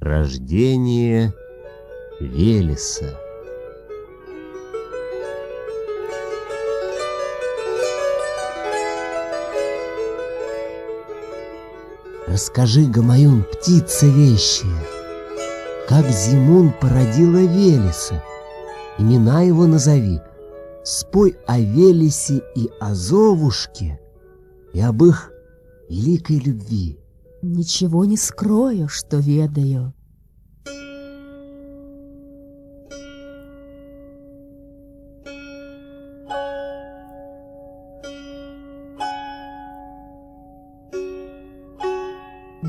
Рождение Велеса. Расскажи, Гамаюн, птица вещая, Как Зимун породила Велеса. Имена его назови. Спой о Велесе и о Зовушке, И об их великой любви. Ничего не скрою, что ведаю.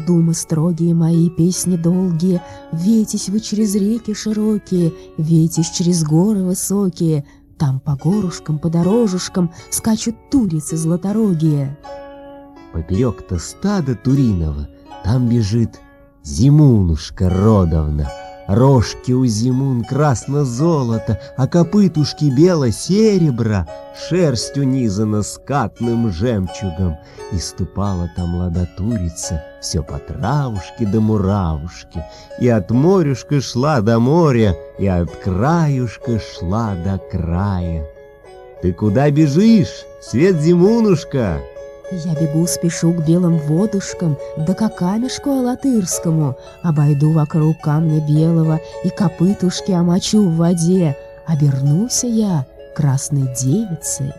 Думы строгие мои, песни долгие, Ветесь вы через реки широкие, Ветесь через горы высокие, Там по горушкам, по дорожушкам Скачут турицы златорогие. Поперек-то стада Туриного, там бежит Зимунушка родовна. Рожки у Зимун красно-золото, а копытушки бело-серебро, шерсть унизана скатным жемчугом, и ступала там ладотурица все по травушке да муравушке, и от морюшка шла до моря, и от краюшка шла до края. Ты куда бежишь, свет Зимунушка? Я бегу, спешу к белым водушкам, да к камешку алатырскому, обойду вокруг камня белого и копытушки омочу в воде, обернуся я красной девицей.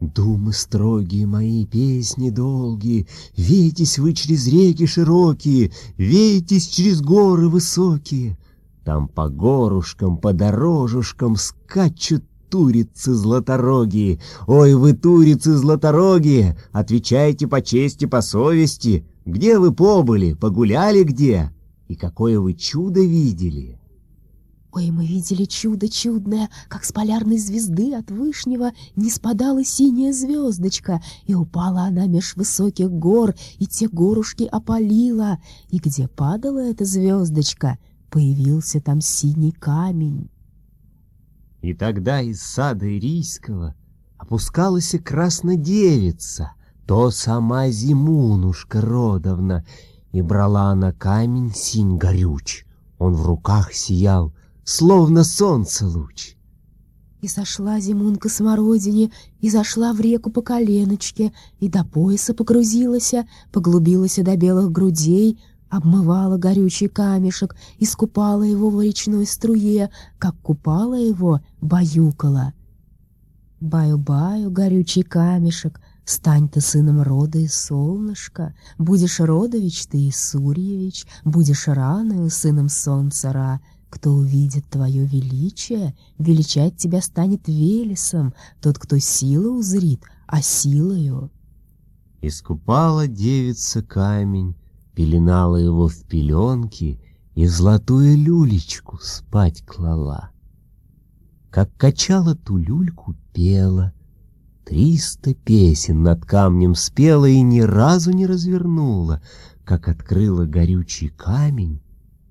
Думы строгие мои, песни долгие, Вейтесь вы через реки широкие, Вейтесь через горы высокие. Там по горушкам, по дорожушкам Скачут турицы златорогие. Ой, вы турицы златорогие, отвечайте по чести, по совести. Где вы побыли, погуляли где? И какое вы чудо видели? Ой, мы видели чудо чудное, как с полярной звезды от Вышнего не спадала синяя звездочка, и упала она меж высоких гор, и те горушки опалила, и где падала эта звездочка, появился там синий камень. И тогда из сада Ирийского опускалась и краснодевица, то сама Зимунушка родовна, и брала она камень синь горюч. Он в руках сиял, словно солнце луч. И сошла зимунка смородине, и зашла в реку по коленочке, и до пояса погрузилась, поглубилась до белых грудей, обмывала горючий камешек, искупала его в речной струе, как купала его, баюкала. Баю-баю, горючий камешек, стань ты сыном рода и солнышка, будешь родович ты и Сурьевич, будешь раною сыном солнца Ра, кто увидит твое величие, величать тебя станет Велесом, тот, кто силу узрит, а силою. Искупала девица камень, пеленала его в пеленки и золотую люлечку спать клала. Как качала ту люльку, пела, триста песен над камнем спела и ни разу не развернула, как открыла горючий камень,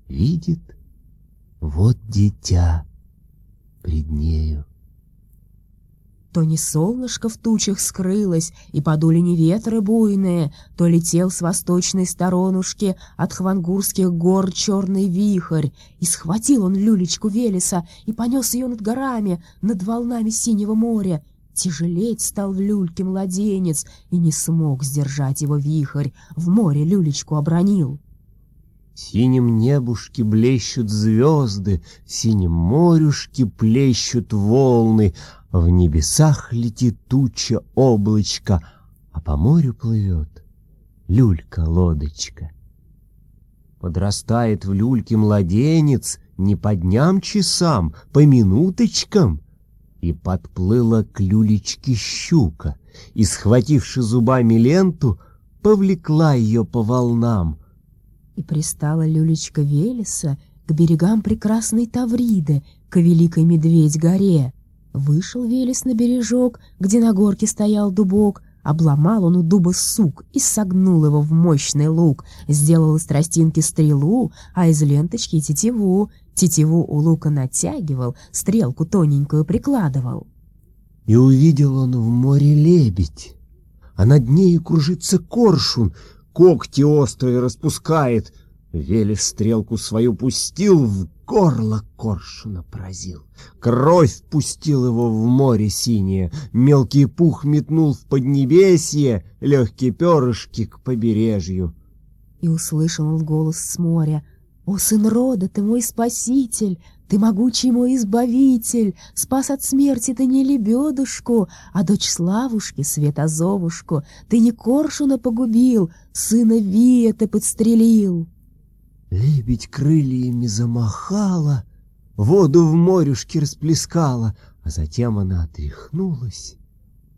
видит, вот дитя пред нею. То не солнышко в тучах скрылось, и подули не ветры буйные, то летел с восточной сторонушки от хвангурских гор черный вихрь, и схватил он люлечку Велеса и понес ее над горами, над волнами синего моря. Тяжелеть стал в люльке младенец, и не смог сдержать его вихрь, в море люлечку обронил. В синем небушке блещут звезды, в синем морюшке плещут волны, в небесах летит туча облачко, а по морю плывет люлька-лодочка. Подрастает в люльке младенец не по дням часам, по минуточкам. И подплыла к люлечке щука, и, схвативши зубами ленту, повлекла ее по волнам. И пристала люлечка Велеса к берегам прекрасной Тавриды, к великой Медведь-горе. Вышел Велес на бережок, где на горке стоял дубок, обломал он у дуба сук и согнул его в мощный лук, сделал из тростинки стрелу, а из ленточки тетиву, тетиву у лука натягивал, стрелку тоненькую прикладывал. И увидел он в море лебедь, а над нею кружится коршун, когти острые распускает. Велес стрелку свою пустил, в горло коршуна поразил. Кровь пустил его в море синее, мелкий пух метнул в поднебесье, легкие перышки к побережью. И услышал он голос с моря. «О, сын рода, ты мой спаситель! Ты могучий мой избавитель, спас от смерти ты не лебедушку, а дочь Славушки, Светозовушку, ты не коршуна погубил, сына Вия ты подстрелил. Лебедь крыльями замахала, воду в морюшке расплескала, а затем она отряхнулась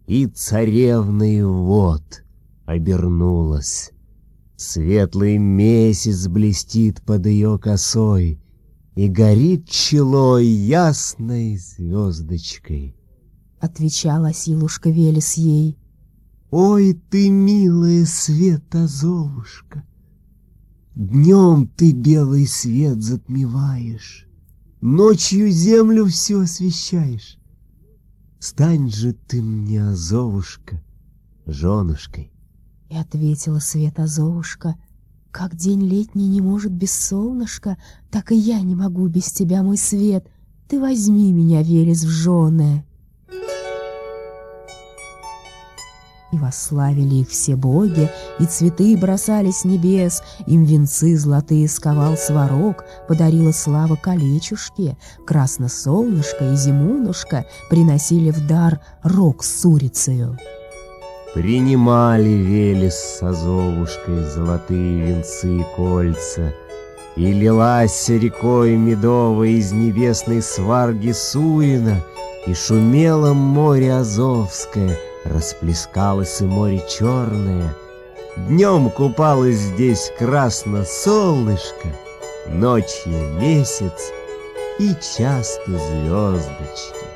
и царевной вод обернулась. Светлый месяц блестит под ее косой, и горит чело ясной звездочкой. Отвечала Силушка Велес ей. Ой, ты, милая светозовушка, Днем ты белый свет затмеваешь, Ночью землю все освещаешь. Стань же ты мне, Азовушка, женушкой. И ответила Светозовушка, как день летний не может без солнышка, так и я не могу без тебя, мой свет. Ты возьми меня, Велес, в жены. И восславили их все боги, и цветы бросали с небес, Им венцы золотые сковал сварог, подарила слава колечушке, Красно солнышко и зимунушка приносили в дар рог с урицею. Принимали Велес с Азовушкой золотые венцы и кольца, И лилась рекой медовой из небесной сварги Суина, И шумело море Азовское, расплескалось и море черное. Днем купалось здесь красно солнышко, Ночью месяц и часто звездочки.